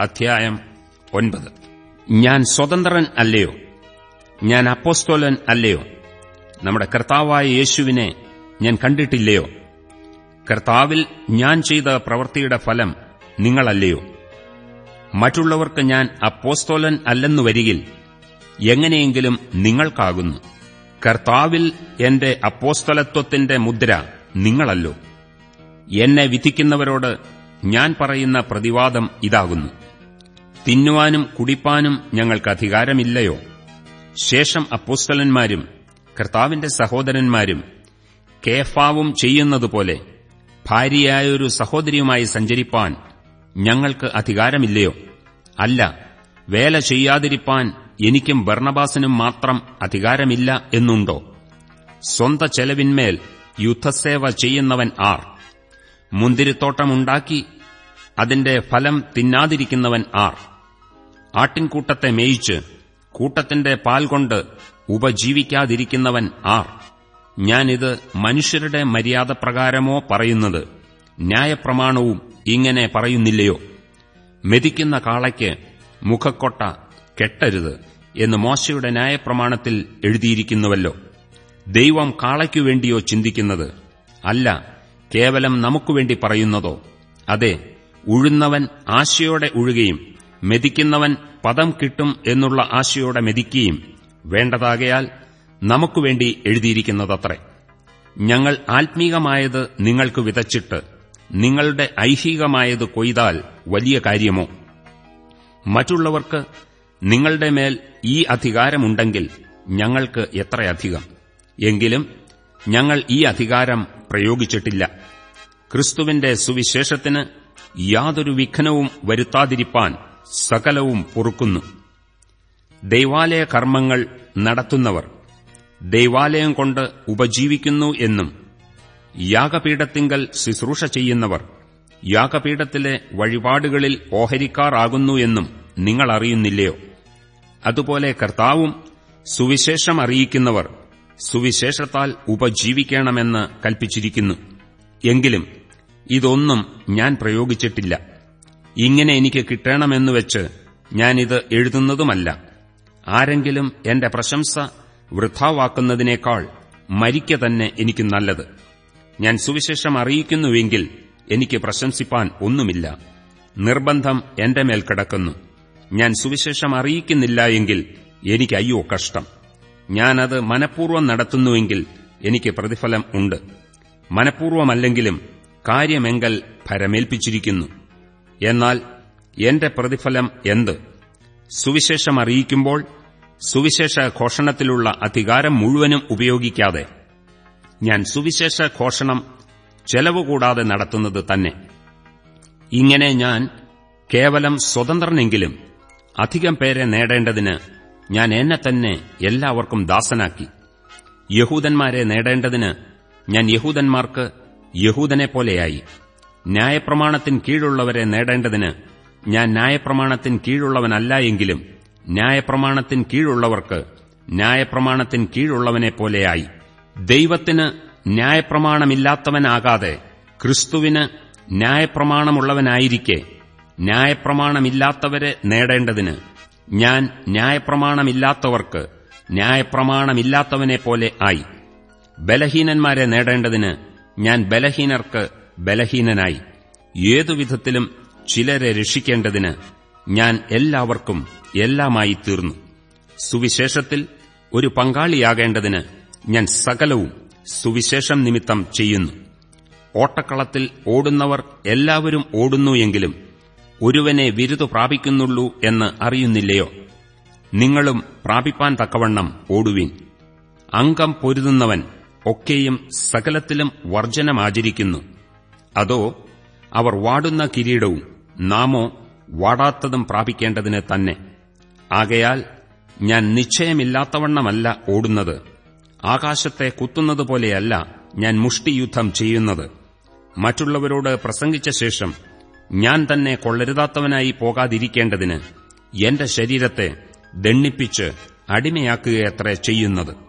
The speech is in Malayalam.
അധ്യായം ഒൻപത്. ഞാൻ സ്വതന്ത്രൻ അല്ലയോ? ഞാൻ അപ്പോസ്തോലൻ അല്ലയോ? നമ്മുടെ കർത്താവായ യേശുവിനെ ഞാൻ കണ്ടിട്ടില്ലയോ? കർത്താവിൽ ഞാൻ ചെയ്ത പ്രവൃത്തിയുടെ ഫലം നിങ്ങളല്ലയോ? മറ്റുള്ളവർക്ക് ഞാൻ അപ്പോസ്തോലൻ അല്ലെന്നു വരികിൽ എങ്ങനെയെങ്കിലും നിങ്ങൾക്കാകുന്നു. കർത്താവിൽ എന്റെ അപ്പോസ്തലത്വത്തിന്റെ മുദ്ര നിങ്ങളല്ലോ. എന്നെ വിധിക്കുന്നവരോട് ഞാൻ പറയുന്ന പ്രതിവാദം ഇതാകുന്നു. തിന്നുവാനും കുടിപ്പാനും ഞങ്ങൾക്ക് അധികാരമില്ലയോ? ശേഷം അപ്പോസ്തലന്മാരും കർത്താവിന്റെ സഹോദരന്മാരും കേഫാവും ചെയ്യുന്നതുപോലെ ഭാര്യയായൊരു സഹോദരിയുമായി സഞ്ചരിപ്പാൻ ഞങ്ങൾക്ക് അധികാരമില്ലയോ? അല്ല വേല ചെയ്യാതിരിപ്പാൻ എനിക്കും ബർണബാസിനും മാത്രം അധികാരമില്ല എന്നുണ്ടോ? സ്വന്ത ചെലവിന്മേൽ യുദ്ധസേവ ചെയ്യുന്നവൻ ആർ? മുന്തിരിത്തോട്ടമുണ്ടാക്കി അതിന്റെ ഫലം തിന്നാതിരിക്കുന്നവൻ ആർ. ആട്ടിൻകൂട്ടത്തെ മേയിച്ച് കൂട്ടത്തിന്റെ പാൽ കൊണ്ട് ഉപജീവിക്കാതിരിക്കുന്നവൻ ആർ. ഞാനിത് മനുഷ്യരുടെ മര്യാദപ്രകാരമോ പറയുന്നത് ന്യായപ്രമാണവും ഇങ്ങനെ പറയുന്നില്ലയോ? മെതിക്കുന്ന കാളയ്ക്ക് മുഖക്കൊട്ട കെട്ടരുത് എന്ന് മോശയുടെ ന്യായപ്രമാണത്തിൽ എഴുതിയിരിക്കുന്നുവല്ലോ. ദൈവം കാളയ്ക്കുവേണ്ടിയോ ചിന്തിക്കുന്നത്? അല്ല കേവലം നമുക്കുവേണ്ടി പറയുന്നതോ? അതെ ഉഴുന്നവൻ ആശയോടെ ഉഴുകയും മെതിക്കുന്നവൻ പദം കിട്ടും എന്നുള്ള ആശയോടെ മെതിക്കുകയും വേണ്ടതാകയാൽ നമുക്കുവേണ്ടി എഴുതിയിരിക്കുന്നതത്രേ. ഞങ്ങൾ ആത്മീകമായത് നിങ്ങൾക്ക് വിതച്ചിട്ട് നിങ്ങളുടെ ഐഹികമായത് കൊയ്താൽ വലിയ കാര്യമോ? മറ്റുള്ളവർക്ക് നിങ്ങളുടെ മേൽ ഈ അധികാരമുണ്ടെങ്കിൽ ഞങ്ങൾക്ക് എത്രയധികം? എങ്കിലും ഞങ്ങൾ ഈ അധികാരം പ്രയോഗിച്ചിട്ടില്ല. ക്രിസ്തുവിന്റെ സുവിശേഷത്തിന് യാതൊരു വിഘ്നവും വരുത്താതിരിപ്പാൻ സകലവും പൊറുക്കുന്നു. ദൈവാലയ കർമ്മങ്ങൾ നടത്തുന്നവർ ദൈവാലയം കൊണ്ട് ഉപജീവിക്കുന്നു എന്നും യാഗപീഠത്തിങ്കൽ ശുശ്രൂഷ ചെയ്യുന്നവർ യാഗപീഠത്തിലെ വഴിപാടുകളിൽ ഓഹരിക്കാറാകുന്നു എന്നും നിങ്ങൾ അറിയുന്നില്ലയോ അതുപോലെ കർത്താവും സുവിശേഷം അറിയിക്കുന്നവർ സുവിശേഷത്താൽ ഉപജീവിക്കണമെന്ന് കൽപ്പിച്ചിരിക്കുന്നു. എങ്കിലും ഇതൊന്നും ഞാൻ പ്രയോഗിച്ചിട്ടില്ല. ഇങ്ങനെ എനിക്ക് കിട്ടണമെന്ന് വെച്ച് ഞാനിത് എഴുതുന്നതുമല്ല. ആരെങ്കിലും എന്റെ പ്രശംസ വൃഥാവാക്കുന്നതിനേക്കാൾ മരിക്ക തന്നെ എനിക്ക് നല്ലത്. ഞാൻ സുവിശേഷം അറിയിക്കുന്നുവെങ്കിൽ എനിക്ക് പ്രശംസിപ്പാൻ ഒന്നുമില്ല. നിർബന്ധം എന്റെ മേൽ കിടക്കുന്നു. ഞാൻ സുവിശേഷം അറിയിക്കുന്നില്ല എങ്കിൽ എനിക്ക് അയ്യോ കഷ്ടം. ഞാനത് മനഃപൂർവം നടത്തുന്നുവെങ്കിൽ എനിക്ക് പ്രതിഫലം ഉണ്ട്. മനഃപൂർവമല്ലെങ്കിലും കാര്യമെങ്കൽ ഭരമേൽപ്പിച്ചിരിക്കുന്നു. എന്നാൽ എന്റെ പ്രതിഫലം എന്ത്? സുവിശേഷം അറിയിക്കുമ്പോൾ സുവിശേഷ ഘോഷണത്തിലുള്ള അധികാരം മുഴുവനും ഉപയോഗിക്കാതെ. ഞാൻ സുവിശേഷ ഘോഷണം ചെലവുകൂടാതെ നടത്തുന്നത് തന്നെ. ഇങ്ങനെ ഞാൻ കേവലം സ്വതന്ത്രനെങ്കിലും അധികം പേരെ നേടേണ്ടതിന് ഞാൻ എന്നെ തന്നെ എല്ലാവർക്കും ദാസനാക്കി. യഹൂദന്മാരെ നേടേണ്ടതിന് ഞാൻ യഹൂദന്മാർക്ക് യഹൂദനെപ്പോലെയായി. ന്യായപ്രമാണത്തിൻ കീഴുള്ളവരെ നേടേണ്ടതിന് ഞാൻ ന്യായപ്രമാണത്തിൻ കീഴുള്ളവനല്ല എങ്കിലും ന്യായപ്രമാണത്തിൻ കീഴുള്ളവർക്ക് ന്യായപ്രമാണത്തിന് കീഴുള്ളവനെപ്പോലെയായി. ദൈവത്തിന് ന്യായപ്രമാണമില്ലാത്തവനാകാതെ ക്രിസ്തുവിന് ന്യായപ്രമാണമുള്ളവനായിരിക്കെ. ന്യായപ്രമാണമില്ലാത്തവരെ നേടേണ്ടതിന് ഞാൻ ന്യായപ്രമാണമില്ലാത്തവർക്ക് ന്യായപ്രമാണമില്ലാത്തവനെപ്പോലെ ആയി. ബലഹീനന്മാരെ നേടേണ്ടതിന് ഞാൻ ബലഹീനർക്ക് ബലഹീനനായി. ഏതുവിധത്തിലും ചിലരെ രക്ഷിക്കേണ്ടതിന് ഞാൻ എല്ലാവർക്കും എല്ലാമായി തീർന്നു. സുവിശേഷത്തിൽ ഒരു പങ്കാളിയാകേണ്ടതിന് ഞാൻ സകലവും സുവിശേഷം നിമിത്തം ചെയ്യുന്നു. ഓട്ടക്കളത്തിൽ ഓടുന്നവർ എല്ലാവരും ഓടുന്നു എങ്കിലും ഒരുവനെ വിരുതു പ്രാപിക്കുന്നുള്ളൂ എന്ന് അറിയുന്നില്ലയോ? നിങ്ങളും പ്രാപിപ്പാൻ തക്കവണ്ണം ഓടുവിൻ. അംഗം പൊരുതുന്നവൻ ഒക്കെയും സകലത്തിലും വർജനമാചരിക്കുന്നു. അതോ അവർ വാടുന്ന കിരീടവും നാമോ വാടാത്തതും പ്രാപിക്കേണ്ടതിന് തന്നെ. ആകയാൽ ഞാൻ നിശ്ചയമില്ലാത്തവണ്ണമല്ല ഓടുന്നത്. ആകാശത്തെ കുത്തുന്നതുപോലെയല്ല ഞാൻ മുഷ്ടിയുദ്ധം ചെയ്യുന്നത്. മറ്റുള്ളവരോട് പ്രസംഗിച്ച ശേഷം ഞാൻ തന്നെ കൊള്ളരുതാത്തവനായി പോകാതിരിക്കേണ്ടതിന് എന്റെ ശരീരത്തെ ദണ്ണിപ്പിച്ച് അടിമയാക്കുകയത്രേ ചെയ്യുന്നത്.